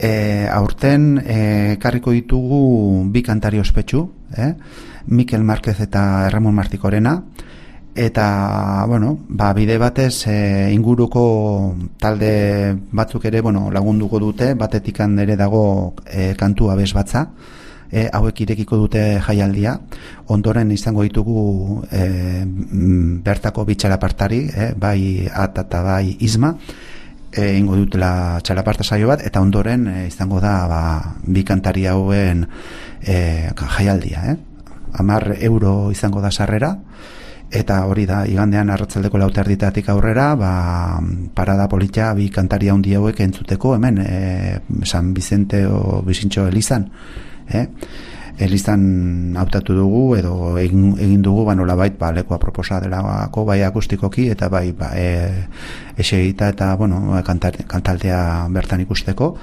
E, aurten e, karriko ditugu bi kantari ospetsu, eh? Mikel Marquez eta Ramon Martikorena, eta bueno, ba, bide batez e, inguruko talde batzuk ere bueno, lagunduko dute, batetik ere dago e, kantu abez batza, e, hauek irekiko dute jaialdia, ondoren izango ditugu e, bertako bitxalapartari, e, bai at eta bai izma, e, ingo dutela txalaparta saio bat, eta ondoren e, izango da ba, bi kantari hauen e, jaialdia. Eh? Amar euro izango da sarrera, eta hori da, igandean arratzaldeko lauter ditatik aurrera, ba, parada politxa bi kantaria handi hauek entzuteko, hemen, e, San Vicente o Bizintxo Elizan, eh? Elizan hautatu dugu, edo egin, egin dugu, ba, nola bait, ba, lekoa proposa delako, bai akustikoki, eta bai, ba, e, eta, bueno, kantar, kantaldea bertan ikusteko,